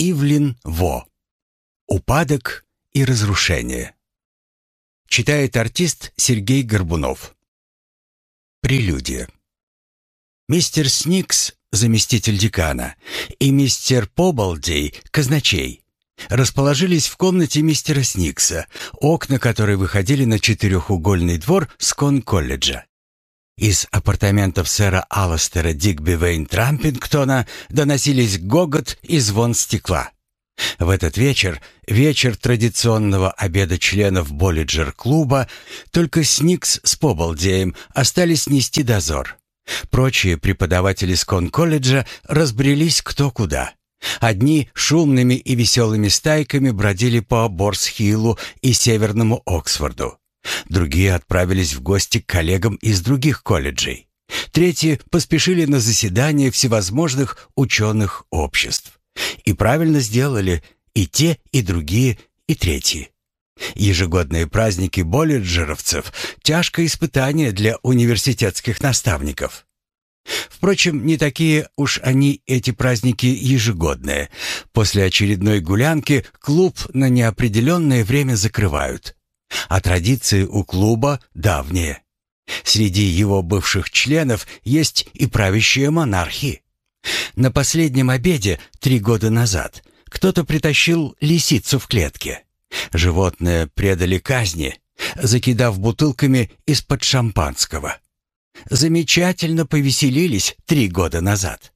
Ивлин Во. Упадок и разрушение. Читает артист Сергей Горбунов. Прелюдия. Мистер Сникс, заместитель декана, и мистер Побалдей, казначей, расположились в комнате мистера Сникса, окна которой выходили на четырехугольный двор Скон-колледжа. Из апартаментов сэра Алластера Дигби Вейн Трампингтона доносились гогот и звон стекла. В этот вечер, вечер традиционного обеда членов Боллиджер-клуба, только Сникс с Побалдеем остались нести дозор. Прочие преподаватели Скон-колледжа разбрелись кто куда. Одни шумными и веселыми стайками бродили по Борсхиллу и Северному Оксфорду. Другие отправились в гости к коллегам из других колледжей. Третьи поспешили на заседания всевозможных ученых обществ. И правильно сделали и те, и другие, и третьи. Ежегодные праздники боллиджеровцев – тяжкое испытание для университетских наставников. Впрочем, не такие уж они, эти праздники, ежегодные. После очередной гулянки клуб на неопределенное время закрывают. А традиции у клуба давние. Среди его бывших членов есть и правящие монархи. На последнем обеде три года назад кто-то притащил лисицу в клетке. Животное предали казни, закидав бутылками из-под шампанского. Замечательно повеселились три года назад.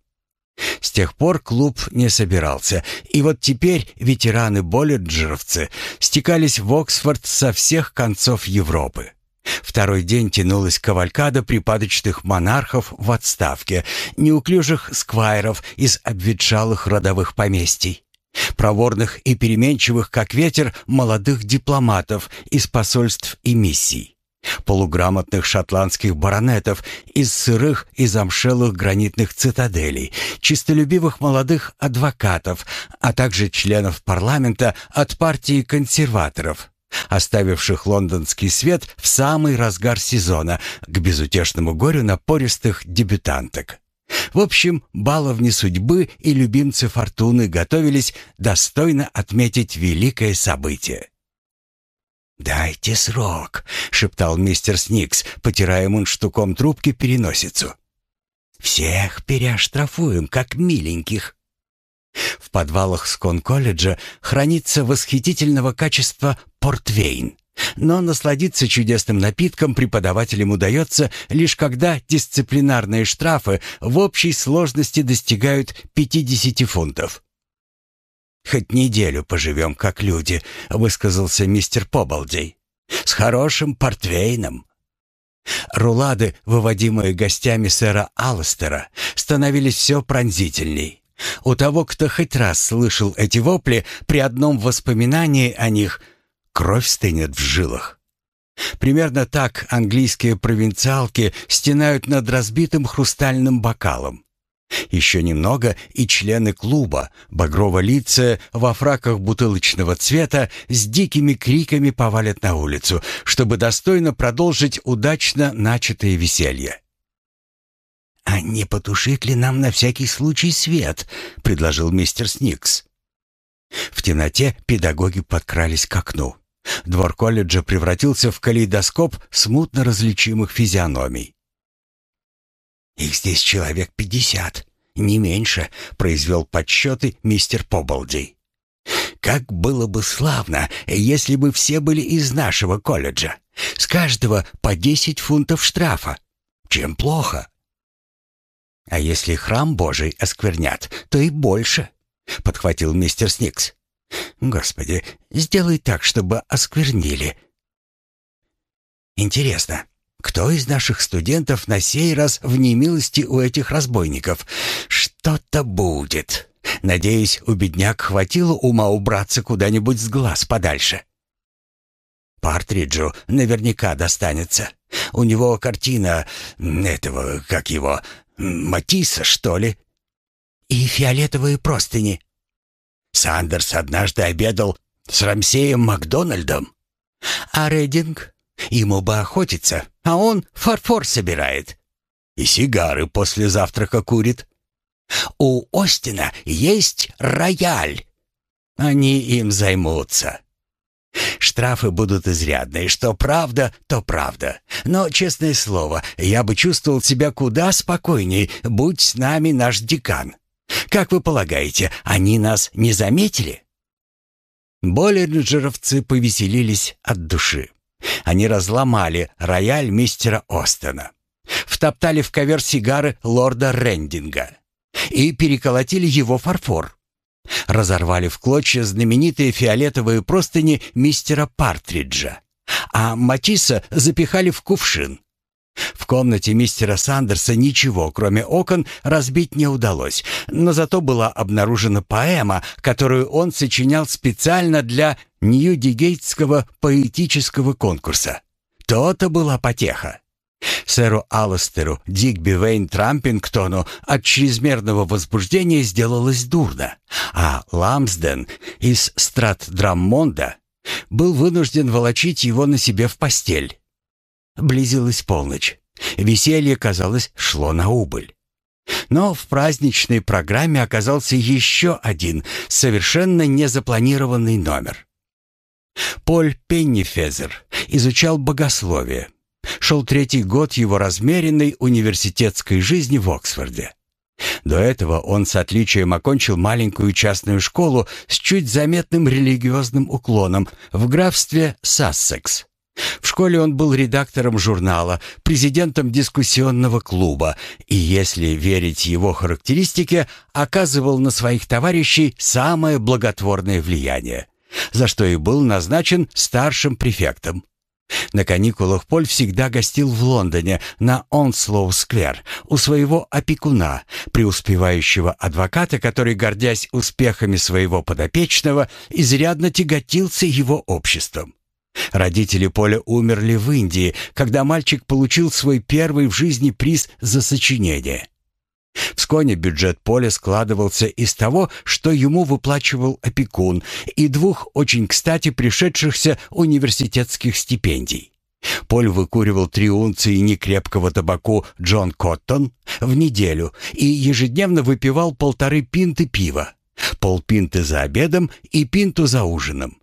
С тех пор клуб не собирался, и вот теперь ветераны-боллиджеровцы стекались в Оксфорд со всех концов Европы. Второй день тянулась кавалькада припадочных монархов в отставке, неуклюжих сквайров из обветшалых родовых поместий, проворных и переменчивых, как ветер, молодых дипломатов из посольств и миссий полуграмотных шотландских баронетов из сырых и замшелых гранитных цитаделей, чистолюбивых молодых адвокатов, а также членов парламента от партии консерваторов, оставивших лондонский свет в самый разгар сезона к безутешному горю напористых дебютанток. В общем, баловни судьбы и любимцы фортуны готовились достойно отметить великое событие. «Дайте срок», — шептал мистер Сникс, потирая мундштуком трубки переносицу. «Всех переоштрафуем, как миленьких». В подвалах Скон-колледжа хранится восхитительного качества портвейн. Но насладиться чудесным напитком преподавателям удается лишь когда дисциплинарные штрафы в общей сложности достигают 50 фунтов. «Хоть неделю поживем, как люди», — высказался мистер Побалдей. «С хорошим портвейном». Рулады, выводимые гостями сэра Алластера, становились все пронзительней. У того, кто хоть раз слышал эти вопли, при одном воспоминании о них кровь стынет в жилах. Примерно так английские провинциалки стенают над разбитым хрустальным бокалом. Еще немного, и члены клуба, багрово-лица, во фраках бутылочного цвета, с дикими криками повалят на улицу, чтобы достойно продолжить удачно начатое веселье. «А не потушить ли нам на всякий случай свет?» — предложил мистер Сникс. В темноте педагоги подкрались к окну. Двор колледжа превратился в калейдоскоп смутно различимых физиономий. «Их здесь человек пятьдесят, не меньше», — произвел подсчеты мистер Побалди. «Как было бы славно, если бы все были из нашего колледжа. С каждого по десять фунтов штрафа. Чем плохо?» «А если храм Божий осквернят, то и больше», — подхватил мистер Сникс. «Господи, сделай так, чтобы осквернили». «Интересно, кто из наших студентов на сей раз в немилости у этих разбойников? Что-то будет. Надеюсь, у бедняк хватило ума убраться куда-нибудь с глаз подальше. Партриджу наверняка достанется. У него картина этого, как его, Матисса, что ли? И фиолетовые простыни. Сандерс однажды обедал с Рамсеем Макдональдом. А Рединг Ему бы охотиться, а он фарфор собирает. И сигары после завтрака курит. У Остина есть рояль, Они им займутся. Штрафы будут изрядные, что правда, то правда. Но, честное слово, я бы чувствовал себя куда спокойней, будь с нами наш декан. Как вы полагаете, они нас не заметили? Боллинджеровцы повеселились от души. Они разломали рояль мистера Остена, втоптали в ковер сигары лорда Рендинга и переколотили его фарфор. Разорвали в клочья знаменитые фиолетовые простыни мистера Партриджа, а Матисса запихали в кувшин. В комнате мистера Сандерса ничего, кроме окон, разбить не удалось, но зато была обнаружена поэма, которую он сочинял специально для Нью-Дигейтского поэтического конкурса. То-то была потеха. Сэру Алластеру Дигби Вейн Трампингтону от чрезмерного возбуждения сделалось дурно, а Ламсден из Страт-Драммонда был вынужден волочить его на себе в постель. Близилась полночь. Веселье, казалось, шло на убыль. Но в праздничной программе оказался еще один, совершенно незапланированный номер. Поль Пеннифезер изучал богословие. Шел третий год его размеренной университетской жизни в Оксфорде. До этого он с отличием окончил маленькую частную школу с чуть заметным религиозным уклоном в графстве Сассекс. В школе он был редактором журнала, президентом дискуссионного клуба и, если верить его характеристике, оказывал на своих товарищей самое благотворное влияние, за что и был назначен старшим префектом. На каникулах Поль всегда гостил в Лондоне на Онслоу-сквер у своего опекуна, преуспевающего адвоката, который, гордясь успехами своего подопечного, изрядно тяготился его обществом. Родители Поля умерли в Индии, когда мальчик получил свой первый в жизни приз за сочинение. В Сконе бюджет Поля складывался из того, что ему выплачивал опекун, и двух очень кстати пришедшихся университетских стипендий. Поль выкуривал три унции некрепкого табаку «Джон Коттон» в неделю и ежедневно выпивал полторы пинты пива, полпинты за обедом и пинту за ужином.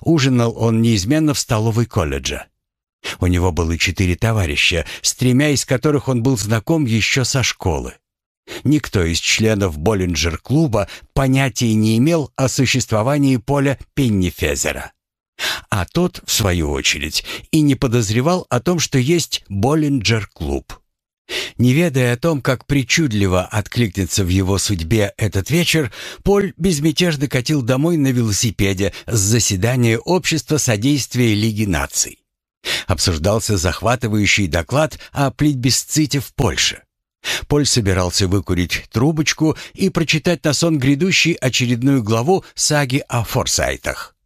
Ужинал он неизменно в столовой колледжа. У него было четыре товарища, с тремя из которых он был знаком еще со школы. Никто из членов Боллинджер-клуба понятия не имел о существовании Поля Пеннифезера. А тот, в свою очередь, и не подозревал о том, что есть Боллинджер-клуб. Не ведая о том, как причудливо откликнется в его судьбе этот вечер, Поль безмятежно катил домой на велосипеде с заседания Общества содействия Лиги наций. Обсуждался захватывающий доклад о плебисците в Польше. Поль собирался выкурить трубочку и прочитать на сон грядущий очередную главу саги о Форсайтах.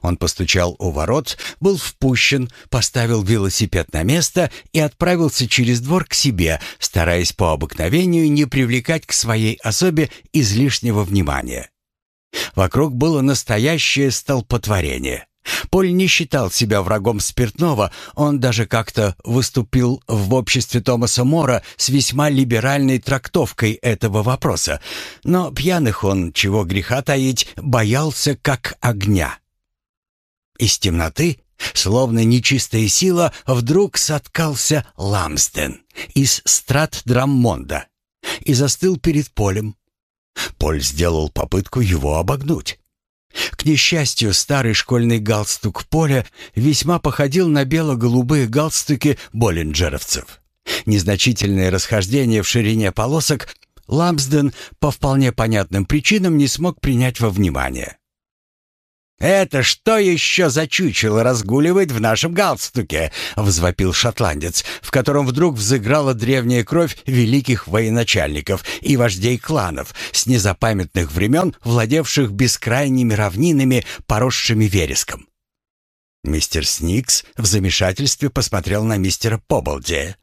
Он постучал у ворот, был впущен, поставил велосипед на место и отправился через двор к себе, стараясь по обыкновению не привлекать к своей особе излишнего внимания. Вокруг было настоящее столпотворение. Поль не считал себя врагом спиртного, он даже как-то выступил в обществе Томаса Мора с весьма либеральной трактовкой этого вопроса, но пьяных он, чего греха таить, боялся как огня. Из темноты, словно нечистая сила, вдруг соткался Ламстен из страт Драммонда и застыл перед полем. Поль сделал попытку его обогнуть. К несчастью, старый школьный галстук Поля весьма походил на бело-голубые галстуки боллинджеровцев. Незначительное расхождение в ширине полосок Ламсден по вполне понятным причинам не смог принять во внимание. «Это что еще за чучело разгуливает в нашем галстуке?» — взвопил шотландец, в котором вдруг взыграла древняя кровь великих военачальников и вождей кланов, с незапамятных времен владевших бескрайними равнинами, поросшими вереском. Мистер Сникс в замешательстве посмотрел на мистера Поболдея.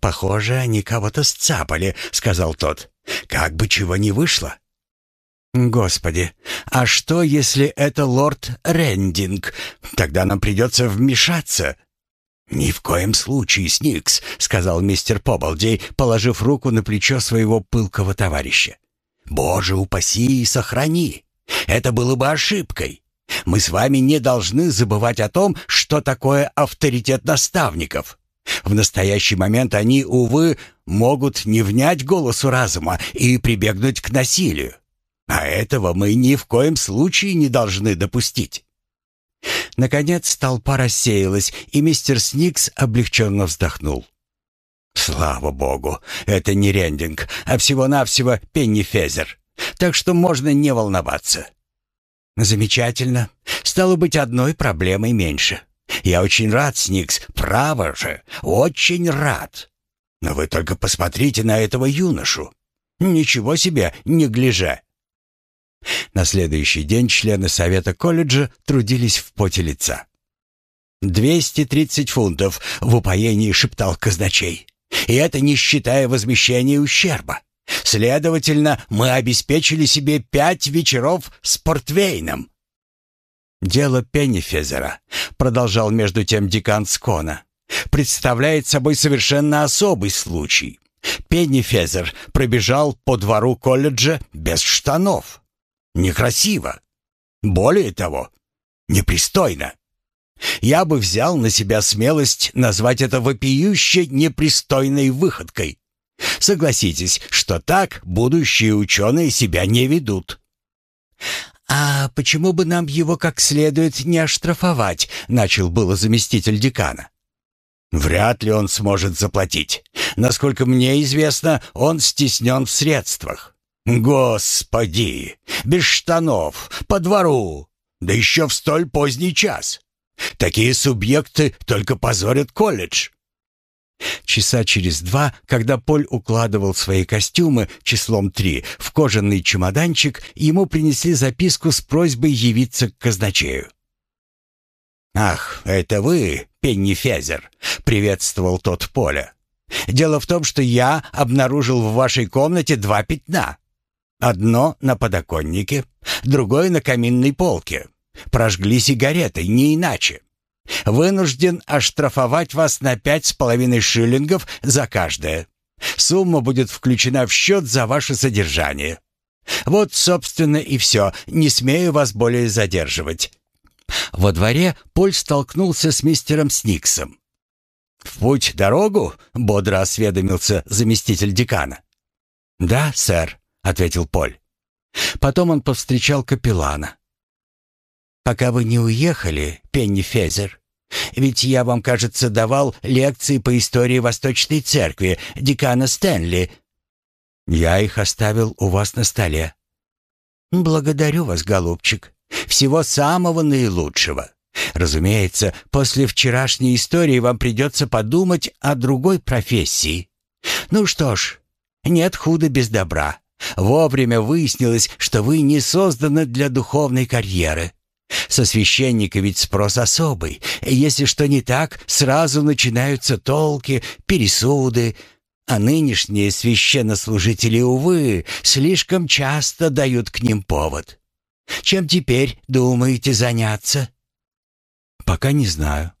«Похоже, они кого-то сцапали», — сказал тот. «Как бы чего ни вышло». «Господи, а что, если это лорд Рендинг? Тогда нам придется вмешаться». «Ни в коем случае, Сникс», — сказал мистер Побалдей, положив руку на плечо своего пылкого товарища. «Боже, упаси и сохрани! Это было бы ошибкой. Мы с вами не должны забывать о том, что такое авторитет наставников. В настоящий момент они, увы, могут не внять голосу разума и прибегнуть к насилию. А этого мы ни в коем случае не должны допустить. Наконец толпа рассеялась, и мистер Сникс облегченно вздохнул. «Слава богу, это не рендинг, а всего-навсего Пенни Фезер, так что можно не волноваться». «Замечательно. Стало быть, одной проблемой меньше. Я очень рад, Сникс, право же, очень рад. Но вы только посмотрите на этого юношу. Ничего себе, не гляжа. На следующий день члены совета колледжа трудились в поте лица. «Двести тридцать фунтов», — в упоении шептал казначей. «И это не считая возмещения ущерба. Следовательно, мы обеспечили себе пять вечеров с портвейном». «Дело Пеннифезера», — продолжал между тем декан Скона, «представляет собой совершенно особый случай. Пеннифезер пробежал по двору колледжа без штанов. Некрасиво. Более того, непристойно. Я бы взял на себя смелость назвать это вопиюще непристойной выходкой. Согласитесь, что так будущие ученые себя не ведут. «А почему бы нам его как следует не оштрафовать?» — начал было заместитель декана. «Вряд ли он сможет заплатить. Насколько мне известно, он стеснен в средствах. Господи! Без штанов, по двору, да еще в столь поздний час. Такие субъекты только позорят колледж. Часа через два, когда Поль укладывал свои костюмы числом три в кожаный чемоданчик, ему принесли записку с просьбой явиться к казначею. «Ах, это вы, Пенни Фезер!» — приветствовал тот Поля. «Дело в том, что я обнаружил в вашей комнате два пятна. Одно на подоконнике, другое на каминной полке. Прожгли сигаретой, не иначе. Вынужден оштрафовать вас на пять с половиной шиллингов за каждое. Сумма будет включена в счет за ваше содержание. Вот, собственно, и все. Не смею вас более задерживать». Во дворе Поль столкнулся с мистером Сниксом. «В путь дорогу?» — бодро осведомился заместитель декана. «Да, сэр», — ответил Поль. Потом он повстречал капеллана. «Пока вы не уехали, Пенни Фезер, ведь я вам, кажется, давал лекции по истории Восточной Церкви декана Стэнли. Я их оставил у вас на столе. Благодарю вас, голубчик. Всего самого наилучшего. Разумеется, после вчерашней истории вам придется подумать о другой профессии. Ну что ж, нет худа без добра. Вовремя выяснилось, что вы не созданы для духовной карьеры. Со священника ведь спрос особый. Если что не так, сразу начинаются толки, пересуды. А нынешние священнослужители, увы, слишком часто дают к ним повод. Чем теперь думаете заняться? Пока не знаю.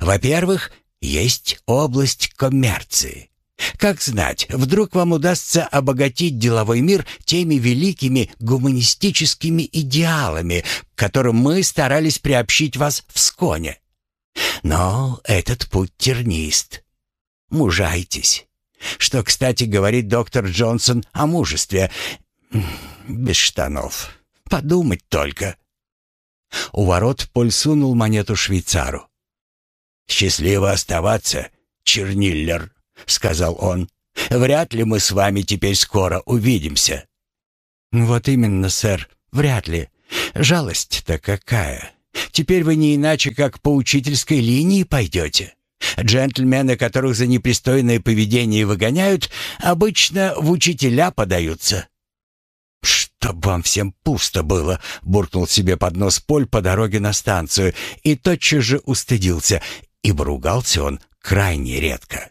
Во-первых, есть область коммерции. Как знать, вдруг вам удастся обогатить деловой мир теми великими гуманистическими идеалами, к которым мы старались приобщить вас в Сконе. Но этот путь тернист. Мужайтесь. Что, кстати, говорит доктор Джонсон о мужестве. Без штанов. Подумать только. У ворот Поль сунул монету швейцару. «Счастливо оставаться, Черниллер», — сказал он. «Вряд ли мы с вами теперь скоро увидимся». «Вот именно, сэр, вряд ли. Жалость-то какая. Теперь вы не иначе, как по учительской линии пойдете. Джентльмены, которых за непристойное поведение выгоняют, обычно в учителя подаются». «Чтоб вам всем пусто было!» — буркнул себе под нос Поль по дороге на станцию и тотчас же устыдился, ибо ругался он крайне редко.